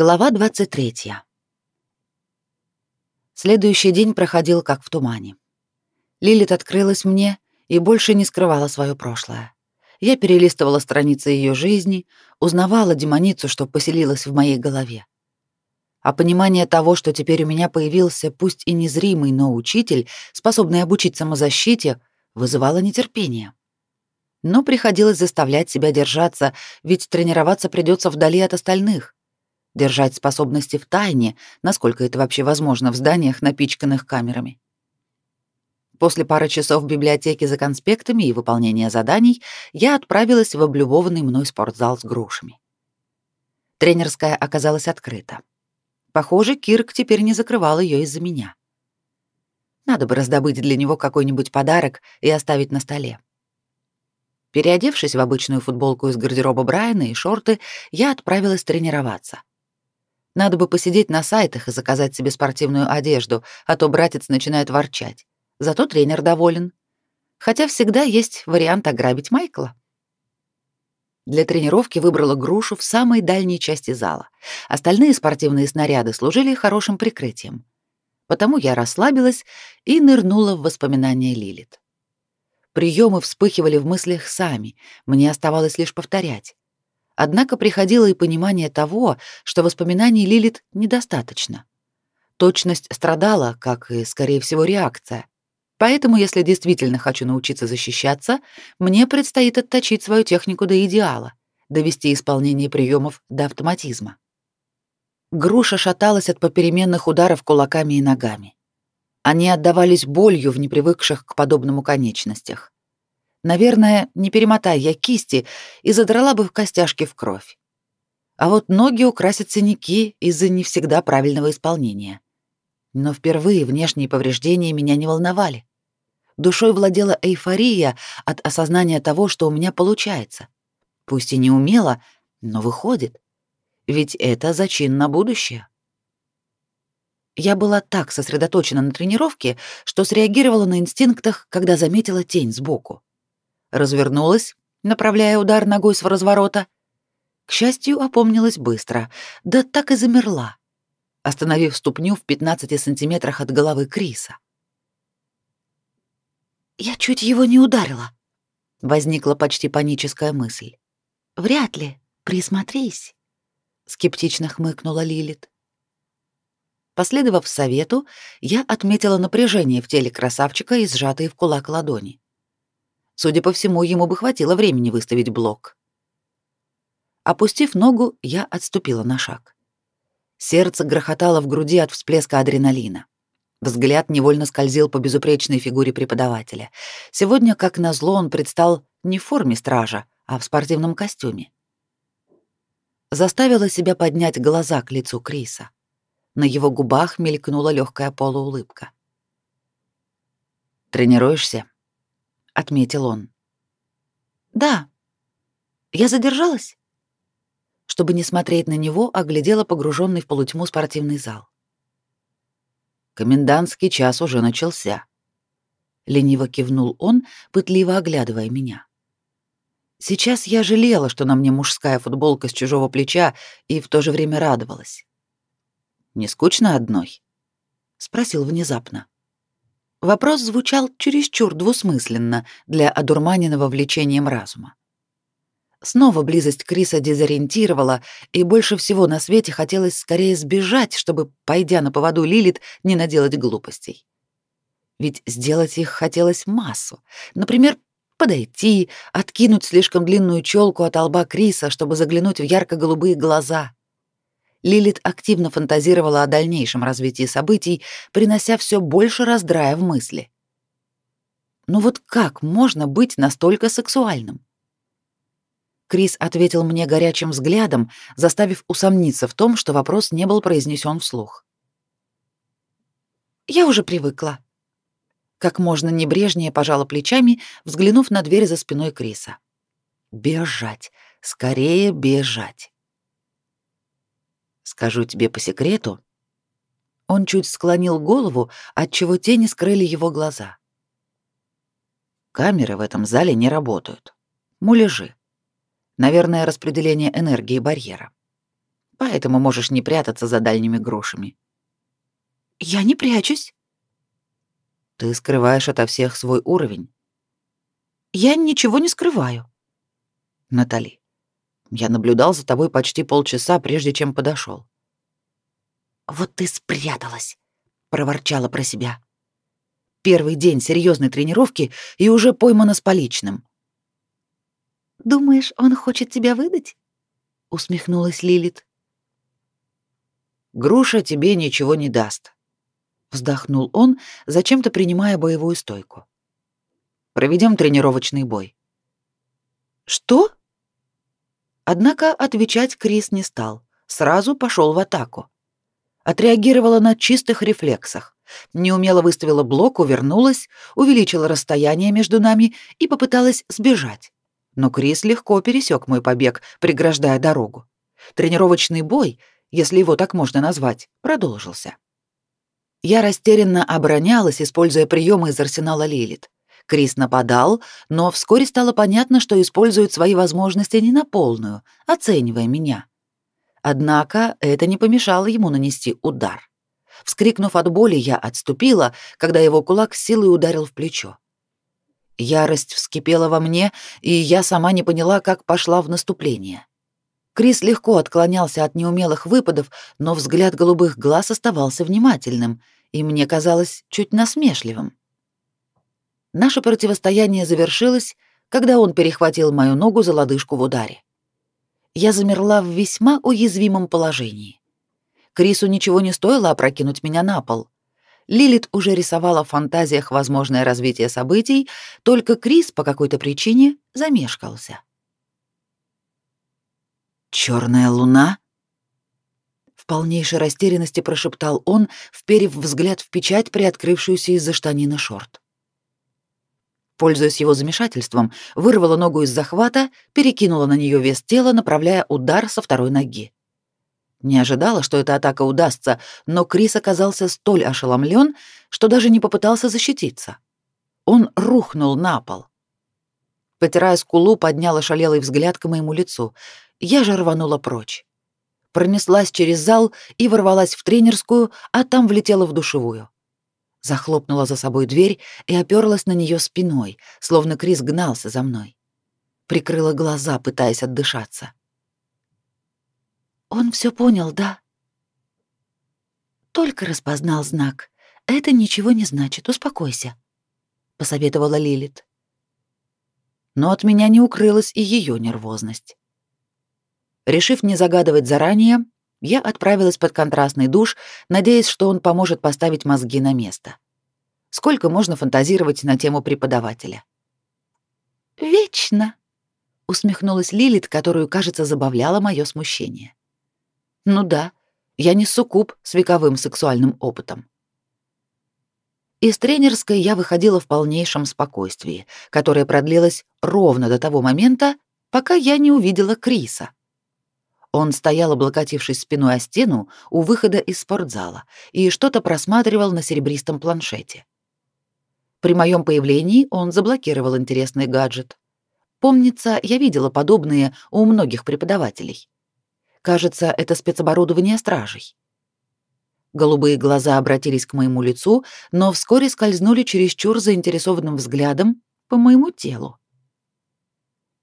Глава 23. Следующий день проходил как в тумане. Лилит открылась мне и больше не скрывала свое прошлое. Я перелистывала страницы ее жизни, узнавала демоницу, что поселилась в моей голове. А понимание того, что теперь у меня появился пусть и незримый, но учитель, способный обучить самозащите, вызывало нетерпение. Но приходилось заставлять себя держаться, ведь тренироваться придется вдали от остальных держать способности в тайне, насколько это вообще возможно в зданиях, напичканных камерами. После пары часов в библиотеке за конспектами и выполнения заданий я отправилась в облюбованный мной спортзал с грушами. Тренерская оказалась открыта. Похоже, Кирк теперь не закрывал ее из-за меня. Надо бы раздобыть для него какой-нибудь подарок и оставить на столе. Переодевшись в обычную футболку из гардероба Брайана и шорты, я отправилась тренироваться. Надо бы посидеть на сайтах и заказать себе спортивную одежду, а то братец начинает ворчать. Зато тренер доволен. Хотя всегда есть вариант ограбить Майкла. Для тренировки выбрала грушу в самой дальней части зала. Остальные спортивные снаряды служили хорошим прикрытием. Потому я расслабилась и нырнула в воспоминания Лилит. Приемы вспыхивали в мыслях сами, мне оставалось лишь повторять. Однако приходило и понимание того, что воспоминаний Лилит недостаточно. Точность страдала, как и, скорее всего, реакция. Поэтому, если действительно хочу научиться защищаться, мне предстоит отточить свою технику до идеала, довести исполнение приемов до автоматизма. Груша шаталась от попеременных ударов кулаками и ногами. Они отдавались болью в непривыкших к подобному конечностях. Наверное, не перемотая я кисти и задрала бы в костяшки в кровь. А вот ноги украсят синяки из-за не всегда правильного исполнения. Но впервые внешние повреждения меня не волновали. Душой владела эйфория от осознания того, что у меня получается. Пусть и не умело, но выходит. Ведь это зачин на будущее. Я была так сосредоточена на тренировке, что среагировала на инстинктах, когда заметила тень сбоку развернулась, направляя удар ногой с разворота. К счастью, опомнилась быстро, да так и замерла, остановив ступню в 15 сантиметрах от головы Криса. «Я чуть его не ударила», — возникла почти паническая мысль. «Вряд ли. Присмотрись», — скептично хмыкнула Лилит. Последовав совету, я отметила напряжение в теле красавчика и сжатые в кулак ладони. Судя по всему, ему бы хватило времени выставить блок. Опустив ногу, я отступила на шаг. Сердце грохотало в груди от всплеска адреналина. Взгляд невольно скользил по безупречной фигуре преподавателя. Сегодня, как назло, он предстал не в форме стража, а в спортивном костюме. Заставила себя поднять глаза к лицу Криса. На его губах мелькнула легкая полуулыбка. «Тренируешься?» Отметил он. Да. Я задержалась. Чтобы не смотреть на него, оглядела погруженный в полутьму спортивный зал. Комендантский час уже начался. Лениво кивнул он, пытливо оглядывая меня. Сейчас я жалела, что на мне мужская футболка с чужого плеча, и в то же время радовалась. «Не скучно одной?» — спросил внезапно. Вопрос звучал чересчур двусмысленно для одурманенного влечением разума. Снова близость Криса дезориентировала, и больше всего на свете хотелось скорее сбежать, чтобы, пойдя на поводу Лилит, не наделать глупостей. Ведь сделать их хотелось массу. Например, подойти, откинуть слишком длинную челку от лба Криса, чтобы заглянуть в ярко-голубые глаза — Лилит активно фантазировала о дальнейшем развитии событий, принося все больше раздрая в мысли. Ну вот как можно быть настолько сексуальным? Крис ответил мне горячим взглядом, заставив усомниться в том, что вопрос не был произнесен вслух. Я уже привыкла. Как можно небрежнее пожала плечами, взглянув на дверь за спиной Криса. Бежать, скорее бежать. Скажу тебе по секрету. Он чуть склонил голову, отчего тени скрыли его глаза. Камеры в этом зале не работают. Муляжи. Наверное, распределение энергии барьера. Поэтому можешь не прятаться за дальними грошами. Я не прячусь. Ты скрываешь ото всех свой уровень. Я ничего не скрываю. Натали, я наблюдал за тобой почти полчаса, прежде чем подошел. Вот ты спряталась, проворчала про себя. Первый день серьезной тренировки и уже поймана с поличным. Думаешь, он хочет тебя выдать? усмехнулась Лилит. Груша тебе ничего не даст, вздохнул он, зачем-то принимая боевую стойку. Проведем тренировочный бой. Что? Однако отвечать Крис не стал, сразу пошел в атаку. Отреагировала на чистых рефлексах. Неумело выставила блок, увернулась, увеличила расстояние между нами и попыталась сбежать. Но Крис легко пересек мой побег, преграждая дорогу. Тренировочный бой, если его так можно назвать, продолжился. Я растерянно оборонялась, используя приемы из арсенала Лилит. Крис нападал, но вскоре стало понятно, что использует свои возможности не на полную, оценивая меня. Однако это не помешало ему нанести удар. Вскрикнув от боли, я отступила, когда его кулак силой ударил в плечо. Ярость вскипела во мне, и я сама не поняла, как пошла в наступление. Крис легко отклонялся от неумелых выпадов, но взгляд голубых глаз оставался внимательным и мне казалось чуть насмешливым. Наше противостояние завершилось, когда он перехватил мою ногу за лодыжку в ударе. Я замерла в весьма уязвимом положении. Крису ничего не стоило опрокинуть меня на пол. Лилит уже рисовала в фантазиях возможное развитие событий, только Крис по какой-то причине замешкался. Черная луна? В полнейшей растерянности прошептал он, вперев взгляд в печать, приоткрывшуюся из-за штанины шорт. Пользуясь его замешательством, вырвала ногу из захвата, перекинула на нее вес тела, направляя удар со второй ноги. Не ожидала, что эта атака удастся, но Крис оказался столь ошеломлен, что даже не попытался защититься. Он рухнул на пол. Потирая скулу, подняла шалелый взгляд к моему лицу. Я же рванула прочь. Пронеслась через зал и ворвалась в тренерскую, а там влетела в душевую захлопнула за собой дверь и оперлась на нее спиной, словно Крис гнался за мной. Прикрыла глаза, пытаясь отдышаться. Он все понял, да? Только распознал знак. Это ничего не значит, успокойся, посоветовала Лилит. Но от меня не укрылась и ее нервозность. Решив не загадывать заранее, я отправилась под контрастный душ, надеясь, что он поможет поставить мозги на место. Сколько можно фантазировать на тему преподавателя? «Вечно», — усмехнулась Лилит, которую, кажется, забавляло мое смущение. «Ну да, я не суккуб с вековым сексуальным опытом». Из тренерской я выходила в полнейшем спокойствии, которое продлилось ровно до того момента, пока я не увидела Криса. Он стоял, облокотившись спиной о стену у выхода из спортзала и что-то просматривал на серебристом планшете. При моем появлении он заблокировал интересный гаджет. Помнится, я видела подобные у многих преподавателей. Кажется, это спецоборудование стражей. Голубые глаза обратились к моему лицу, но вскоре скользнули чересчур заинтересованным взглядом по моему телу.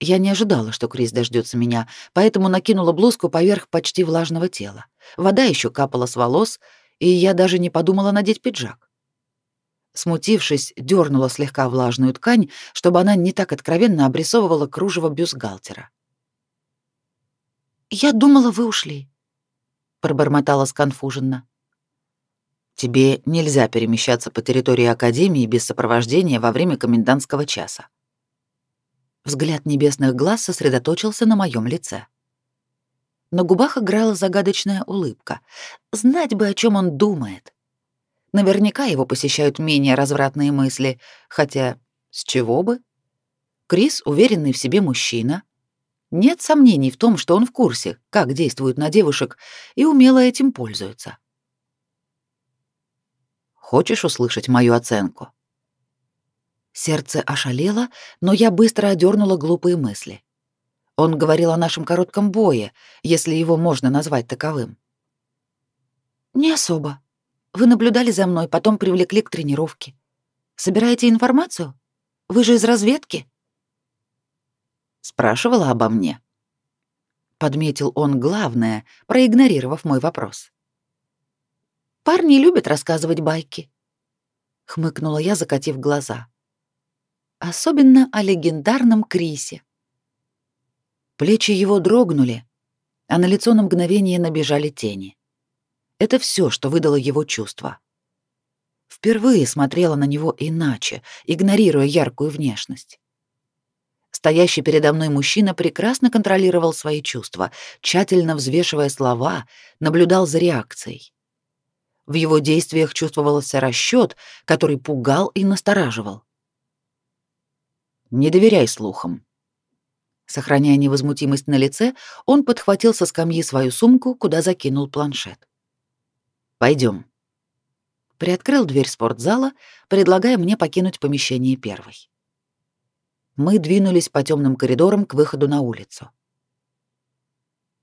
Я не ожидала, что Крис дождется меня, поэтому накинула блузку поверх почти влажного тела. Вода еще капала с волос, и я даже не подумала надеть пиджак. Смутившись, дернула слегка влажную ткань, чтобы она не так откровенно обрисовывала кружево бюстгальтера. «Я думала, вы ушли», — пробормотала сконфуженно. «Тебе нельзя перемещаться по территории Академии без сопровождения во время комендантского часа», Взгляд небесных глаз сосредоточился на моем лице. На губах играла загадочная улыбка. Знать бы, о чем он думает. Наверняка его посещают менее развратные мысли, хотя с чего бы? Крис — уверенный в себе мужчина. Нет сомнений в том, что он в курсе, как действуют на девушек, и умело этим пользуется. Хочешь услышать мою оценку? Сердце ошалело, но я быстро одернула глупые мысли. Он говорил о нашем коротком бое, если его можно назвать таковым. Не особо. Вы наблюдали за мной, потом привлекли к тренировке. Собираете информацию? Вы же из разведки? Спрашивала обо мне. Подметил он главное, проигнорировав мой вопрос. Парни любят рассказывать байки. Хмыкнула я, закатив глаза. Особенно о легендарном Крисе. Плечи его дрогнули, а на лицо на мгновение набежали тени. Это все, что выдало его чувство. Впервые смотрела на него иначе, игнорируя яркую внешность. Стоящий передо мной мужчина прекрасно контролировал свои чувства, тщательно взвешивая слова, наблюдал за реакцией. В его действиях чувствовался расчет, который пугал и настораживал. «Не доверяй слухам», Сохраняя невозмутимость на лице, он подхватил со скамьи свою сумку, куда закинул планшет. Пойдем. Приоткрыл дверь спортзала, предлагая мне покинуть помещение первой. Мы двинулись по темным коридорам к выходу на улицу.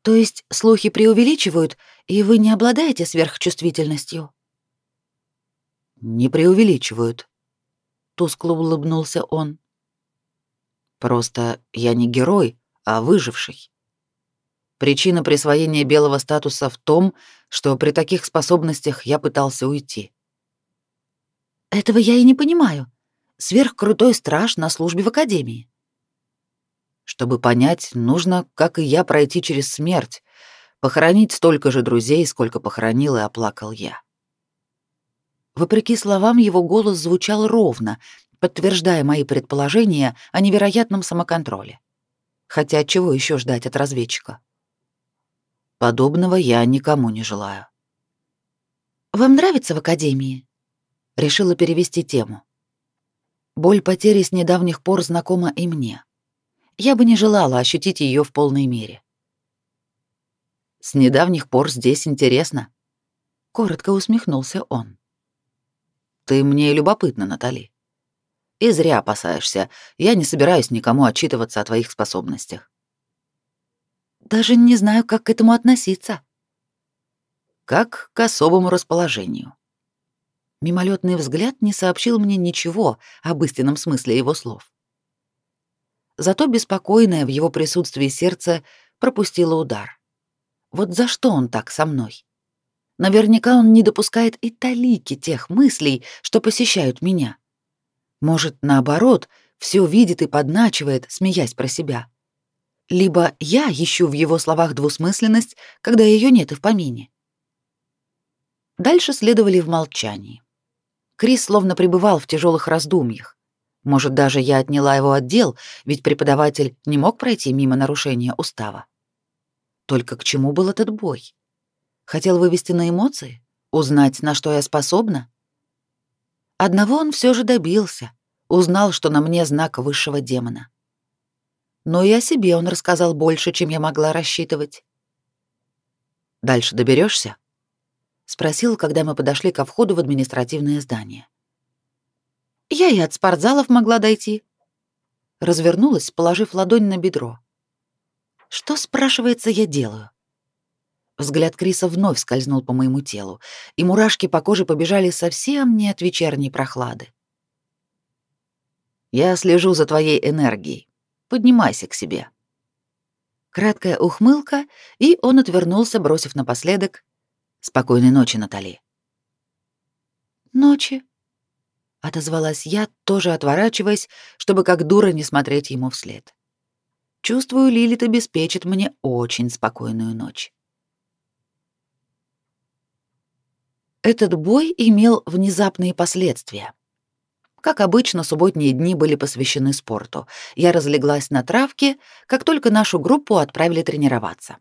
То есть слухи преувеличивают, и вы не обладаете сверхчувствительностью? Не преувеличивают. Тускло улыбнулся он. Просто я не герой, а выживший. Причина присвоения белого статуса в том, что при таких способностях я пытался уйти. Этого я и не понимаю. Сверхкрутой страж на службе в академии. Чтобы понять, нужно, как и я, пройти через смерть, похоронить столько же друзей, сколько похоронил и оплакал я. Вопреки словам, его голос звучал ровно, подтверждая мои предположения о невероятном самоконтроле. Хотя чего еще ждать от разведчика? Подобного я никому не желаю. Вам нравится в академии? Решила перевести тему. Боль потери с недавних пор знакома и мне. Я бы не желала ощутить ее в полной мере. С недавних пор здесь интересно. Коротко усмехнулся он. Ты мне любопытна, Натали. И зря опасаешься. Я не собираюсь никому отчитываться о твоих способностях. Даже не знаю, как к этому относиться. Как к особому расположению. Мимолетный взгляд не сообщил мне ничего об истинном смысле его слов. Зато беспокойное в его присутствии сердце пропустило удар. Вот за что он так со мной? Наверняка он не допускает и талики тех мыслей, что посещают меня. Может, наоборот, все видит и подначивает, смеясь про себя. Либо я ищу в его словах двусмысленность, когда ее нет и в помине. Дальше следовали в молчании. Крис словно пребывал в тяжелых раздумьях. Может, даже я отняла его отдел, ведь преподаватель не мог пройти мимо нарушения устава. Только к чему был этот бой? Хотел вывести на эмоции? Узнать, на что я способна? Одного он все же добился. Узнал, что на мне знак высшего демона. Но и о себе он рассказал больше, чем я могла рассчитывать. «Дальше доберешься? спросил, когда мы подошли ко входу в административное здание. Я и от спортзалов могла дойти. Развернулась, положив ладонь на бедро. Что, спрашивается, я делаю? Взгляд Криса вновь скользнул по моему телу, и мурашки по коже побежали совсем не от вечерней прохлады. «Я слежу за твоей энергией. Поднимайся к себе». Краткая ухмылка, и он отвернулся, бросив напоследок «Спокойной ночи, Натали». «Ночи», — отозвалась я, тоже отворачиваясь, чтобы как дура не смотреть ему вслед. Чувствую, Лилит обеспечит мне очень спокойную ночь. Этот бой имел внезапные последствия. Как обычно, субботние дни были посвящены спорту. Я разлеглась на травке, как только нашу группу отправили тренироваться.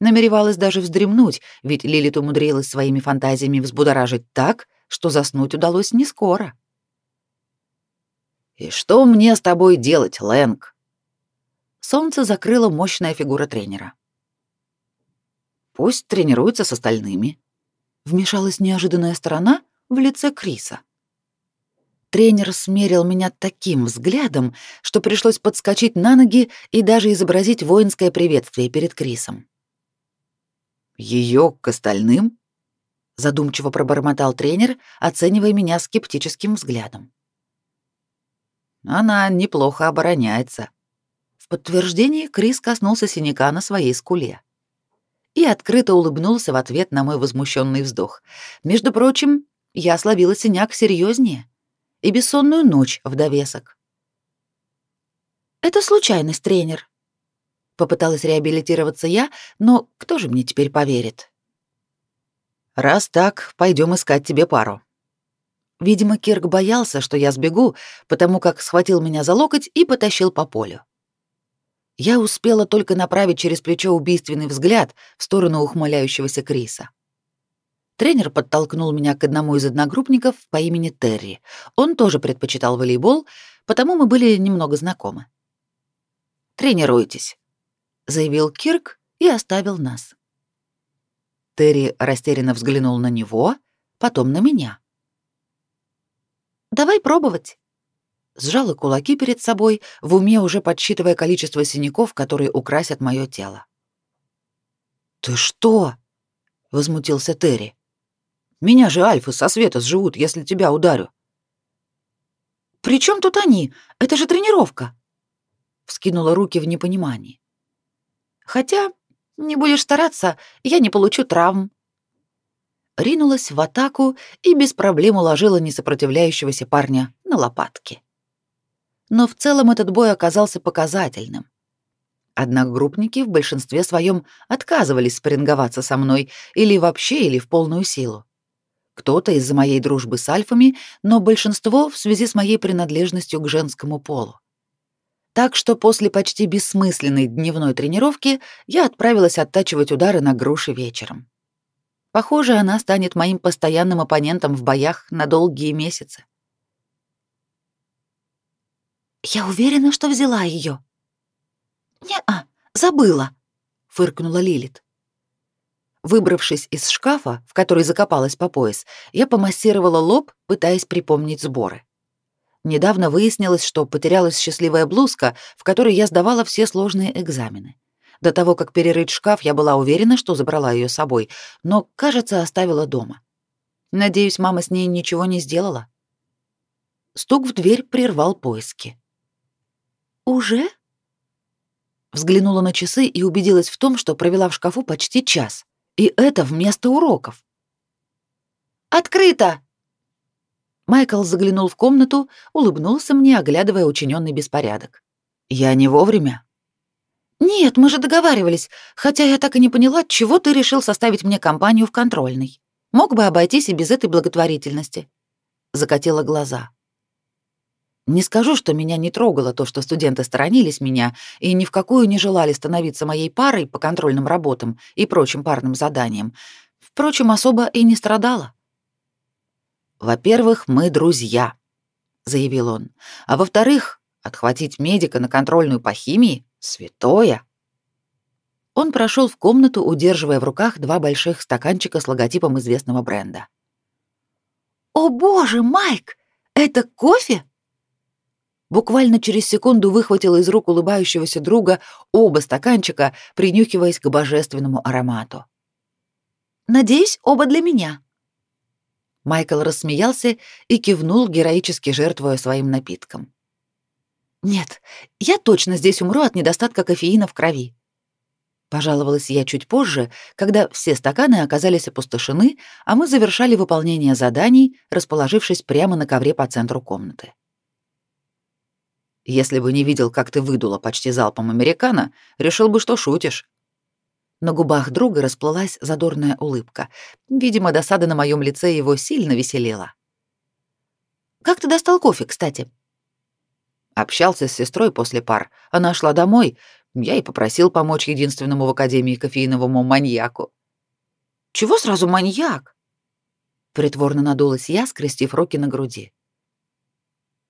Намеревалась даже вздремнуть, ведь Лилит умудрилась своими фантазиями взбудоражить так, что заснуть удалось не скоро. «И что мне с тобой делать, Лэнг?» Солнце закрыло мощная фигура тренера. «Пусть тренируется с остальными», вмешалась неожиданная сторона в лице Криса. Тренер смерил меня таким взглядом, что пришлось подскочить на ноги и даже изобразить воинское приветствие перед Крисом. Ее к остальным? задумчиво пробормотал тренер, оценивая меня скептическим взглядом. Она неплохо обороняется. В подтверждение Крис коснулся синяка на своей скуле и открыто улыбнулся в ответ на мой возмущенный вздох. Между прочим, я словила синяк серьезнее и бессонную ночь в довесок. «Это случайность, тренер», — попыталась реабилитироваться я, но кто же мне теперь поверит? «Раз так, пойдем искать тебе пару». Видимо, Кирк боялся, что я сбегу, потому как схватил меня за локоть и потащил по полю. Я успела только направить через плечо убийственный взгляд в сторону ухмыляющегося Криса. Тренер подтолкнул меня к одному из одногруппников по имени Терри. Он тоже предпочитал волейбол, потому мы были немного знакомы. «Тренируйтесь», — заявил Кирк и оставил нас. Терри растерянно взглянул на него, потом на меня. «Давай пробовать», сжала кулаки перед собой, в уме уже подсчитывая количество синяков, которые украсят мое тело. «Ты что?» — возмутился Терри. Меня же альфы со света сживут, если тебя ударю. При чем тут они? Это же тренировка. Вскинула руки в непонимании. Хотя, не будешь стараться, я не получу травм. Ринулась в атаку и без проблем уложила несопротивляющегося парня на лопатки. Но в целом этот бой оказался показательным. Однако группники в большинстве своем отказывались спарринговаться со мной или вообще, или в полную силу кто-то из-за моей дружбы с альфами, но большинство в связи с моей принадлежностью к женскому полу. Так что после почти бессмысленной дневной тренировки я отправилась оттачивать удары на груши вечером. Похоже, она станет моим постоянным оппонентом в боях на долгие месяцы. «Я уверена, что взяла ее. «Не-а, забыла», — фыркнула Лилит. Выбравшись из шкафа, в который закопалась по пояс, я помассировала лоб, пытаясь припомнить сборы. Недавно выяснилось, что потерялась счастливая блузка, в которой я сдавала все сложные экзамены. До того, как перерыть шкаф, я была уверена, что забрала ее с собой, но, кажется, оставила дома. Надеюсь, мама с ней ничего не сделала. Стук в дверь прервал поиски. «Уже?» Взглянула на часы и убедилась в том, что провела в шкафу почти час. И это вместо уроков. «Открыто!» Майкл заглянул в комнату, улыбнулся мне, оглядывая учиненный беспорядок. «Я не вовремя?» «Нет, мы же договаривались, хотя я так и не поняла, чего ты решил составить мне компанию в контрольной. Мог бы обойтись и без этой благотворительности». Закатила глаза. Не скажу, что меня не трогало то, что студенты сторонились меня и ни в какую не желали становиться моей парой по контрольным работам и прочим парным заданиям. Впрочем, особо и не страдала. «Во-первых, мы друзья», — заявил он. «А во-вторых, отхватить медика на контрольную по химии — святое». Он прошел в комнату, удерживая в руках два больших стаканчика с логотипом известного бренда. «О боже, Майк, это кофе?» Буквально через секунду выхватила из рук улыбающегося друга оба стаканчика, принюхиваясь к божественному аромату. «Надеюсь, оба для меня». Майкл рассмеялся и кивнул, героически жертвуя своим напитком. «Нет, я точно здесь умру от недостатка кофеина в крови», Пожаловалась я чуть позже, когда все стаканы оказались опустошены, а мы завершали выполнение заданий, расположившись прямо на ковре по центру комнаты. Если бы не видел, как ты выдула почти залпом американо, решил бы, что шутишь. На губах друга расплылась задорная улыбка. Видимо, досада на моем лице его сильно веселила. «Как ты достал кофе, кстати?» Общался с сестрой после пар. Она шла домой. Я и попросил помочь единственному в Академии кофеиновому маньяку. «Чего сразу маньяк?» Притворно надулась я, скрестив руки на груди.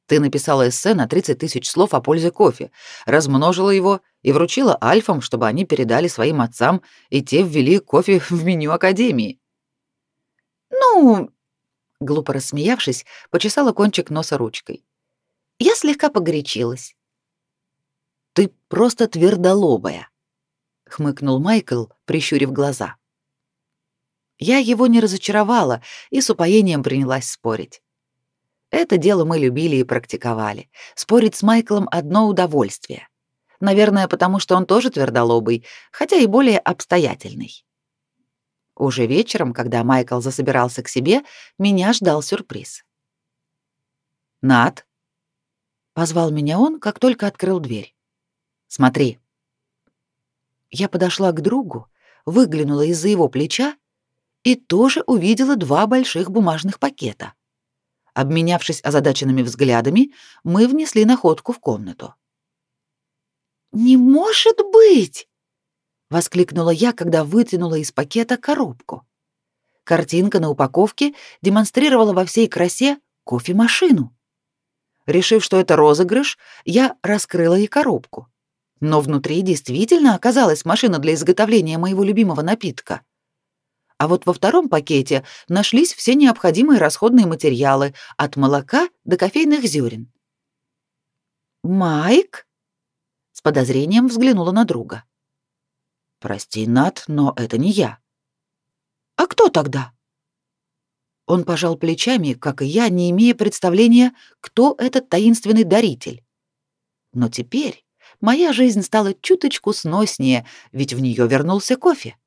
Ты написала эссе на 30 тысяч слов о пользе кофе, размножила его и вручила альфам, чтобы они передали своим отцам, и те ввели кофе в меню Академии. «Ну...» — Глупо рассмеявшись, почесала кончик носа ручкой. Я слегка погорячилась. Ты просто твердолобая, хмыкнул Майкл, прищурив глаза. Я его не разочаровала и с упоением принялась спорить. Это дело мы любили и практиковали. Спорить с Майклом одно удовольствие. Наверное, потому что он тоже твердолобый, хотя и более обстоятельный. Уже вечером, когда Майкл засобирался к себе, меня ждал сюрприз. «Над!» — позвал меня он, как только открыл дверь. «Смотри». Я подошла к другу, выглянула из-за его плеча и тоже увидела два больших бумажных пакета. Обменявшись озадаченными взглядами, мы внесли находку в комнату. «Не может быть!» — воскликнула я, когда вытянула из пакета коробку. Картинка на упаковке демонстрировала во всей красе кофемашину. Решив, что это розыгрыш, я раскрыла и коробку. Но внутри действительно оказалась машина для изготовления моего любимого напитка — а вот во втором пакете нашлись все необходимые расходные материалы от молока до кофейных зерен. «Майк?» — с подозрением взглянула на друга. «Прости, Нат, но это не я». «А кто тогда?» Он пожал плечами, как и я, не имея представления, кто этот таинственный даритель. Но теперь моя жизнь стала чуточку сноснее, ведь в нее вернулся кофе.